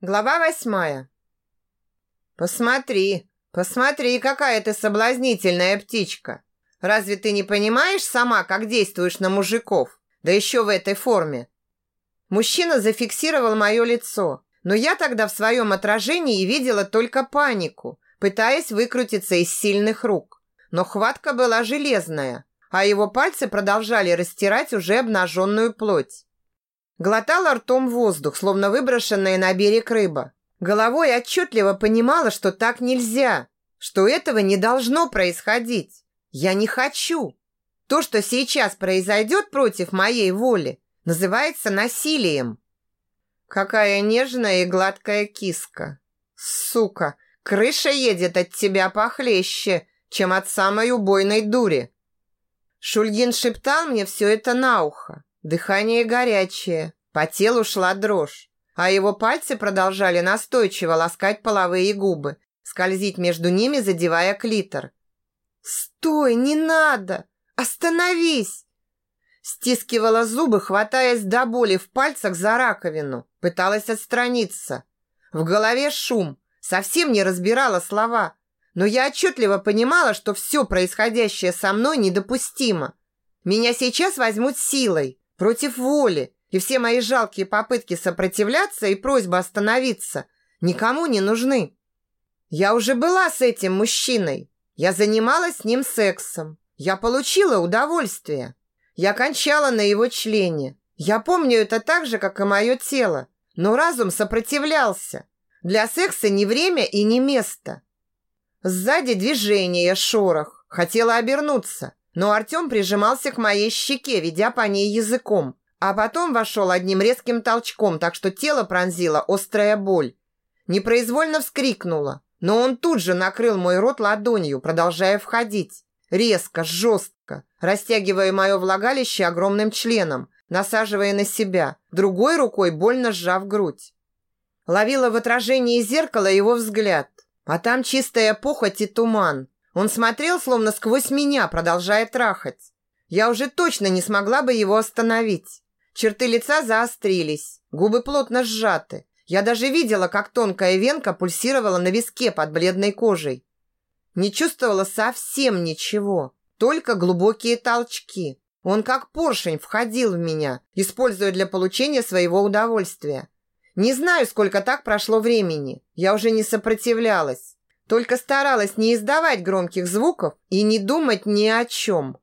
Глава восьмая. Посмотри, посмотри, какая ты соблазнительная птичка. Разве ты не понимаешь сама, как действуешь на мужиков? Да еще в этой форме. Мужчина зафиксировал мое лицо, но я тогда в своем отражении видела только панику, пытаясь выкрутиться из сильных рук. Но хватка была железная, а его пальцы продолжали растирать уже обнаженную плоть. Глотала ртом воздух, словно выброшенная на берег рыба. Головой отчетливо понимала, что так нельзя, что этого не должно происходить. Я не хочу. То, что сейчас произойдет против моей воли, называется насилием. Какая нежная и гладкая киска. Сука, крыша едет от тебя похлеще, чем от самой убойной дури. Шульгин шептал мне все это на ухо. Дыхание горячее, по телу шла дрожь, а его пальцы продолжали настойчиво ласкать половые губы, скользить между ними, задевая клитор. «Стой, не надо! Остановись!» Стискивала зубы, хватаясь до боли в пальцах за раковину. Пыталась отстраниться. В голове шум. Совсем не разбирала слова. Но я отчетливо понимала, что все происходящее со мной недопустимо. Меня сейчас возьмут силой, против воли, и все мои жалкие попытки сопротивляться и просьба остановиться никому не нужны. Я уже была с этим мужчиной. Я занималась с ним сексом. Я получила удовольствие. Я кончала на его члене. Я помню это так же, как и мое тело. Но разум сопротивлялся. Для секса не время и не место. Сзади движение, шорох. Хотела обернуться, но Артем прижимался к моей щеке, ведя по ней языком, а потом вошел одним резким толчком, так что тело пронзила острая боль. Непроизвольно вскрикнула, но он тут же накрыл мой рот ладонью, продолжая входить. Резко, жестко, растягивая мое влагалище огромным членом, насаживая на себя, другой рукой больно сжав грудь. Ловила в отражении зеркала его взгляд, а там чистая похоть и туман. Он смотрел словно сквозь меня, продолжая трахать. Я уже точно не смогла бы его остановить. Черты лица заострились, губы плотно сжаты. Я даже видела, как тонкая венка пульсировала на виске под бледной кожей. Не чувствовала совсем ничего, только глубокие толчки. Он как поршень входил в меня, используя для получения своего удовольствия. Не знаю, сколько так прошло времени. Я уже не сопротивлялась. Только старалась не издавать громких звуков и не думать ни о чем.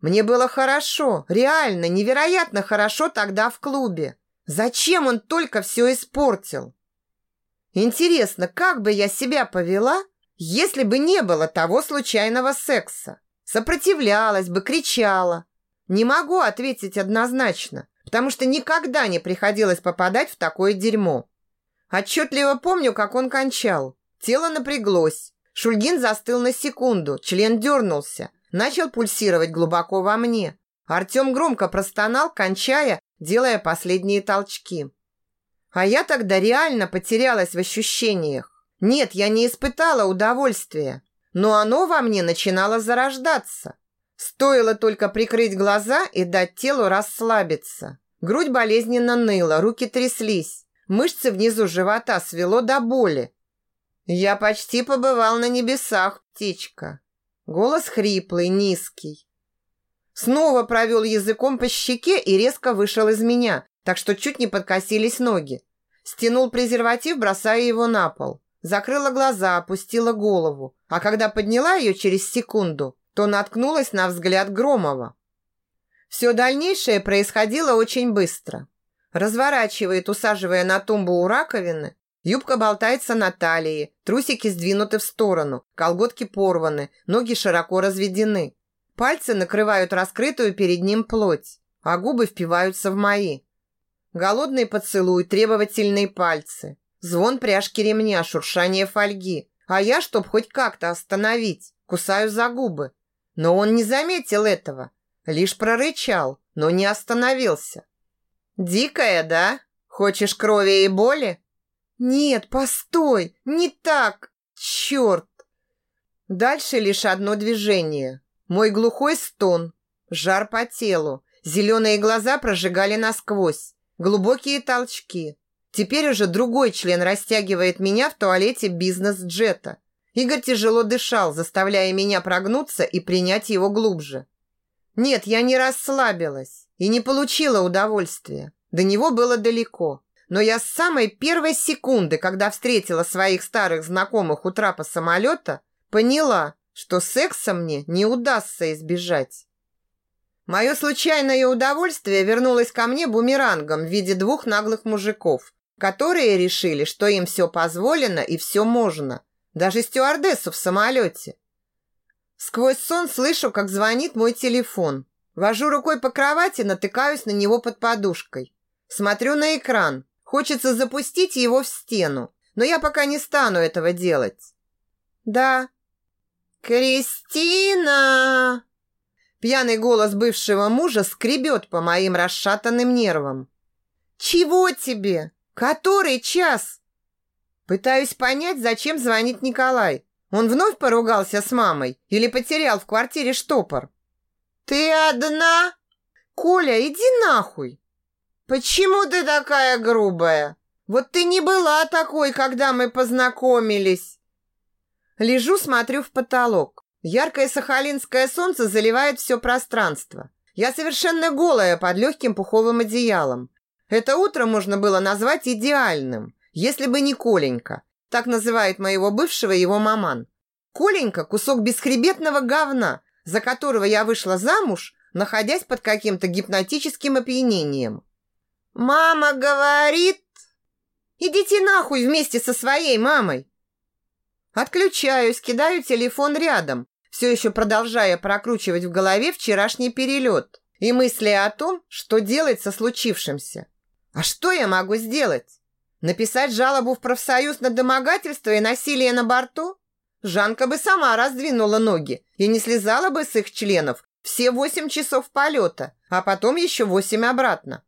Мне было хорошо, реально, невероятно хорошо тогда в клубе. Зачем он только все испортил? Интересно, как бы я себя повела, если бы не было того случайного секса? Сопротивлялась бы, кричала. Не могу ответить однозначно, потому что никогда не приходилось попадать в такое дерьмо. Отчетливо помню, как он кончал. Тело напряглось. Шульгин застыл на секунду, член дернулся, начал пульсировать глубоко во мне. Артем громко простонал, кончая, делая последние толчки. А я тогда реально потерялась в ощущениях. Нет, я не испытала удовольствия, но оно во мне начинало зарождаться. Стоило только прикрыть глаза и дать телу расслабиться. Грудь болезненно ныла, руки тряслись, мышцы внизу живота свело до боли. Я почти побывал на небесах, птичка. Голос хриплый, низкий. Снова провел языком по щеке и резко вышел из меня, так что чуть не подкосились ноги. Стянул презерватив, бросая его на пол. Закрыла глаза, опустила голову. А когда подняла ее через секунду, то наткнулась на взгляд Громова. Все дальнейшее происходило очень быстро. Разворачивает, усаживая на тумбу у раковины, Юбка болтается на талии, трусики сдвинуты в сторону, колготки порваны, ноги широко разведены. Пальцы накрывают раскрытую перед ним плоть, а губы впиваются в мои. Голодный поцелуй, требовательные пальцы. Звон пряжки ремня, шуршание фольги. А я, чтоб хоть как-то остановить, кусаю за губы. Но он не заметил этого. Лишь прорычал, но не остановился. «Дикая, да? Хочешь крови и боли?» «Нет, постой! Не так! Черт!» Дальше лишь одно движение. Мой глухой стон, жар по телу, зеленые глаза прожигали насквозь, глубокие толчки. Теперь уже другой член растягивает меня в туалете бизнес-джета. Игорь тяжело дышал, заставляя меня прогнуться и принять его глубже. Нет, я не расслабилась и не получила удовольствия. До него было далеко. Но я с самой первой секунды, когда встретила своих старых знакомых у трапа самолета, поняла, что секса мне не удастся избежать. Мое случайное удовольствие вернулось ко мне бумерангом в виде двух наглых мужиков, которые решили, что им все позволено и все можно, даже стюардессу в самолете. Сквозь сон слышу, как звонит мой телефон. Вожу рукой по кровати, натыкаюсь на него под подушкой. Смотрю на экран. Хочется запустить его в стену, но я пока не стану этого делать. Да. Кристина! Пьяный голос бывшего мужа скребет по моим расшатанным нервам. Чего тебе? Который час? Пытаюсь понять, зачем звонит Николай. Он вновь поругался с мамой или потерял в квартире штопор? Ты одна? Коля, иди нахуй. Почему ты такая грубая? Вот ты не была такой, когда мы познакомились. Лежу, смотрю в потолок. Яркое сахалинское солнце заливает все пространство. Я совершенно голая под легким пуховым одеялом. Это утро можно было назвать идеальным, если бы не Коленька. Так называет моего бывшего его маман. Коленька – кусок бесхребетного говна, за которого я вышла замуж, находясь под каким-то гипнотическим опьянением. Мама говорит... Идите нахуй вместе со своей мамой. Отключаюсь, кидаю телефон рядом, все еще продолжая прокручивать в голове вчерашний перелет и мысли о том, что делать со случившимся. А что я могу сделать? Написать жалобу в профсоюз на домогательство и насилие на борту? Жанка бы сама раздвинула ноги и не слезала бы с их членов все восемь часов полета, а потом еще восемь обратно.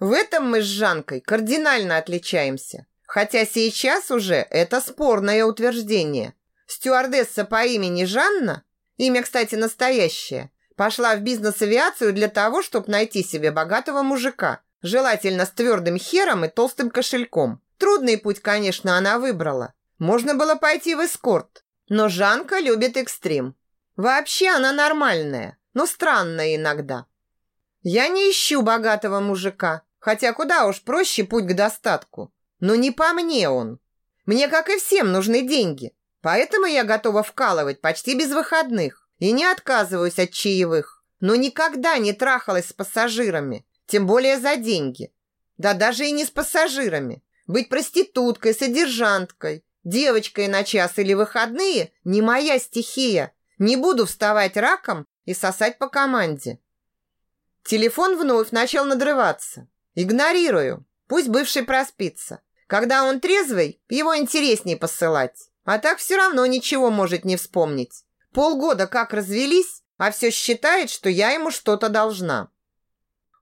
В этом мы с Жанкой кардинально отличаемся. Хотя сейчас уже это спорное утверждение. Стюардесса по имени Жанна, имя, кстати, настоящее, пошла в бизнес-авиацию для того, чтобы найти себе богатого мужика, желательно с твердым хером и толстым кошельком. Трудный путь, конечно, она выбрала. Можно было пойти в эскорт, но Жанка любит экстрим. Вообще она нормальная, но странная иногда. Я не ищу богатого мужика, Хотя куда уж проще путь к достатку. Но не по мне он. Мне, как и всем, нужны деньги. Поэтому я готова вкалывать почти без выходных. И не отказываюсь от чаевых. Но никогда не трахалась с пассажирами. Тем более за деньги. Да даже и не с пассажирами. Быть проституткой, содержанткой, девочкой на час или выходные – не моя стихия. Не буду вставать раком и сосать по команде. Телефон вновь начал надрываться. Игнорирую. Пусть бывший проспится. Когда он трезвый, его интереснее посылать. А так все равно ничего может не вспомнить. Полгода как развелись, а все считает, что я ему что-то должна.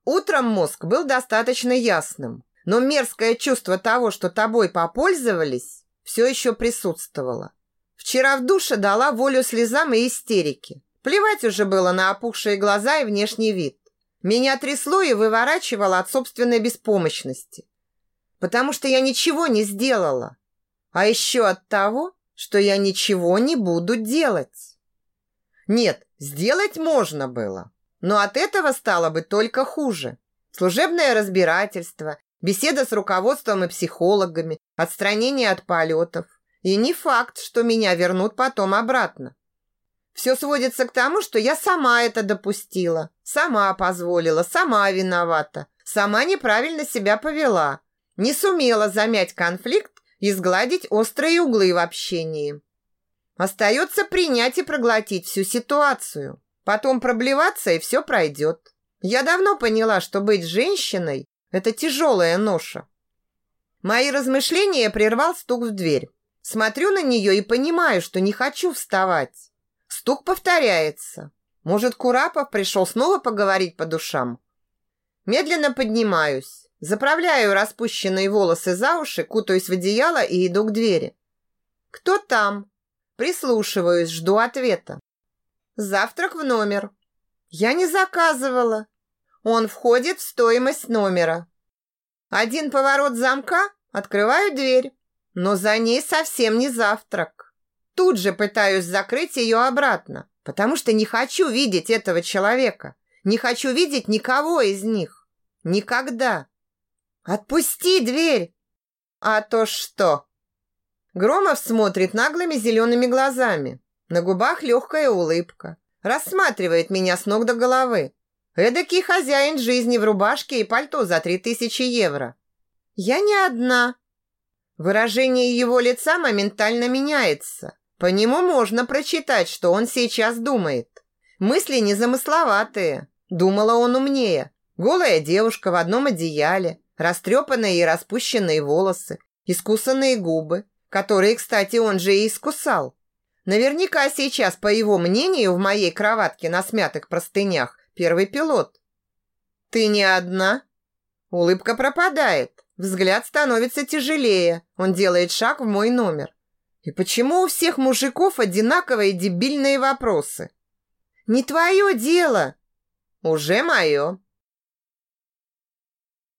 Утром мозг был достаточно ясным, но мерзкое чувство того, что тобой попользовались, все еще присутствовало. Вчера в душе дала волю слезам и истерике. Плевать уже было на опухшие глаза и внешний вид. Меня трясло и выворачивало от собственной беспомощности. Потому что я ничего не сделала. А еще от того, что я ничего не буду делать. Нет, сделать можно было. Но от этого стало бы только хуже. Служебное разбирательство, беседа с руководством и психологами, отстранение от полетов. И не факт, что меня вернут потом обратно. Все сводится к тому, что я сама это допустила, сама позволила, сама виновата, сама неправильно себя повела, не сумела замять конфликт и сгладить острые углы в общении. Остается принять и проглотить всю ситуацию. Потом проблеваться, и все пройдет. Я давно поняла, что быть женщиной – это тяжелая ноша. Мои размышления прервал стук в дверь. Смотрю на нее и понимаю, что не хочу вставать. Стук повторяется. Может, Курапов пришел снова поговорить по душам? Медленно поднимаюсь, заправляю распущенные волосы за уши, кутаюсь в одеяло и иду к двери. Кто там? Прислушиваюсь, жду ответа. Завтрак в номер. Я не заказывала. Он входит в стоимость номера. Один поворот замка, открываю дверь, но за ней совсем не завтрак. Тут же пытаюсь закрыть ее обратно, потому что не хочу видеть этого человека. Не хочу видеть никого из них. Никогда. Отпусти дверь. А то что? Громов смотрит наглыми зелеными глазами. На губах легкая улыбка. Рассматривает меня с ног до головы. Эдакий хозяин жизни в рубашке и пальто за три тысячи евро. Я не одна. Выражение его лица моментально меняется. По нему можно прочитать, что он сейчас думает. Мысли незамысловатые. Думала он умнее. Голая девушка в одном одеяле, растрепанные и распущенные волосы, искусанные губы, которые, кстати, он же и искусал. Наверняка сейчас, по его мнению, в моей кроватке на смятых простынях первый пилот. «Ты не одна?» Улыбка пропадает, взгляд становится тяжелее. Он делает шаг в мой номер. И почему у всех мужиков одинаковые дебильные вопросы? «Не твое дело!» «Уже мое!»